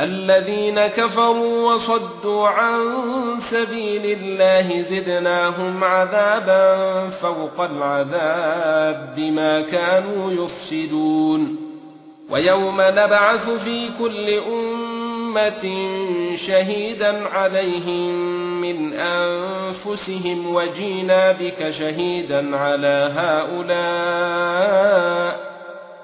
الذين كفروا وصدوا عن سبيل الله زدناهم عذابا فوق العذاب بما كانوا يفسدون. ويوم نبعث في كل أمة شهيدا عليهم من أنفسهم وجينا بك شهيدا على هؤلاء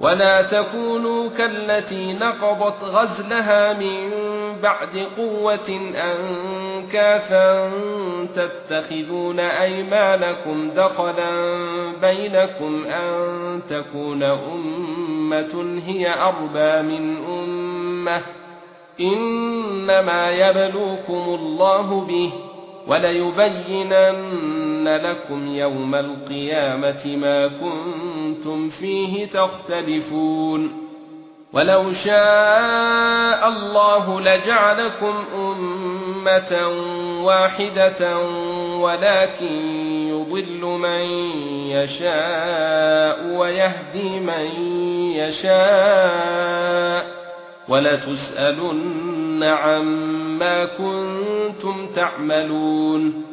ولا تكونوا كالتي نقضت غزلها من بعد قوة أنكاثا تتخذون أيمانكم دخلا بينكم أن تكون أمة هي أربى من أمة إنما يبلوكم الله به وليبينن لكم يوم القيامة ما كنتم فيه تختلفون ولو شاء الله لجعلكم أمة واحدة ولكن يضل من يشاء ويهدي من يشاء ولتسألن عما كنتم تعملون